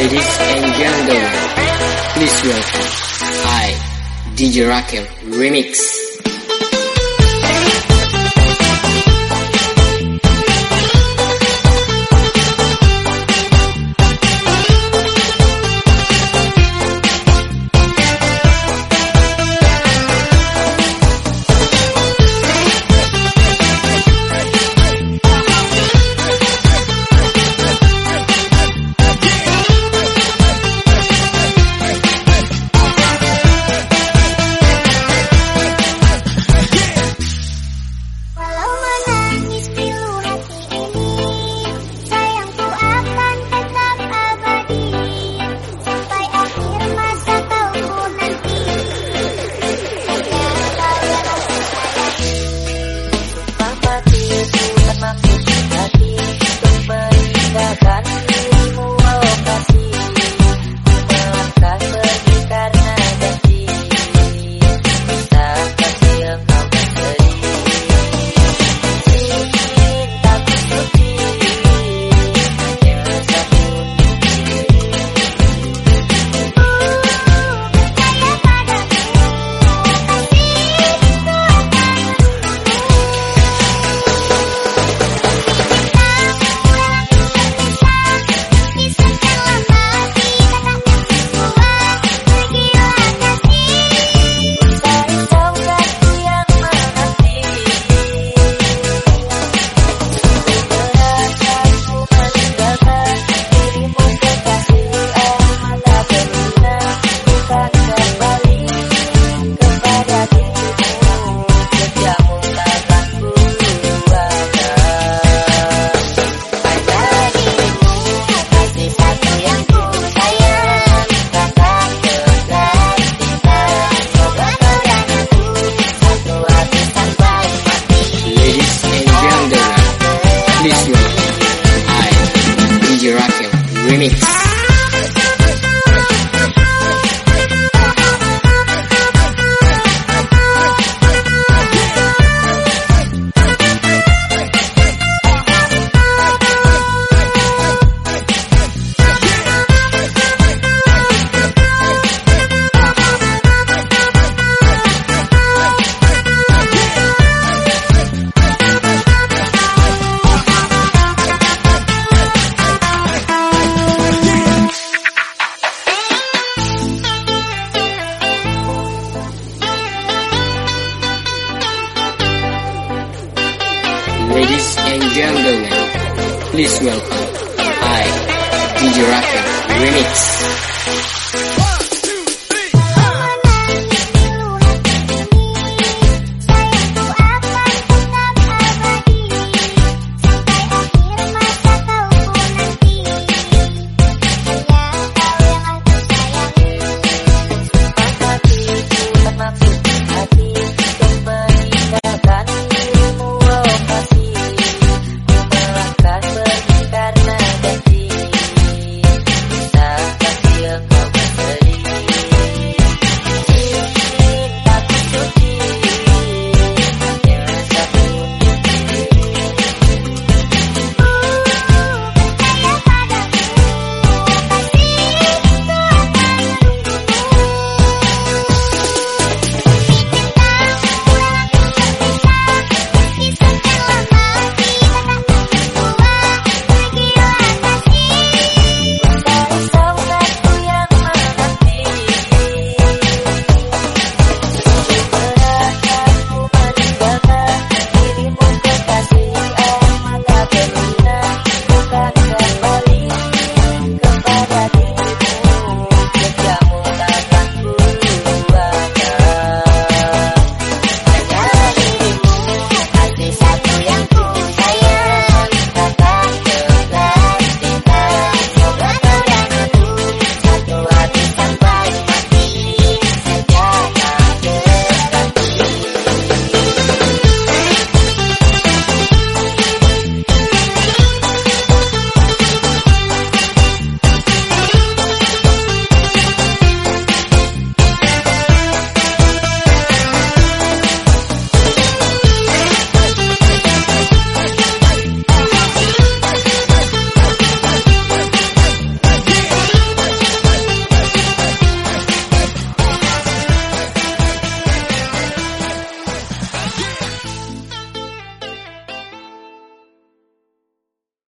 Ladies and gentlemen, please welcome I, DJ Remix. Remix. And gentlemen, please welcome I, DJ Rakel Remix.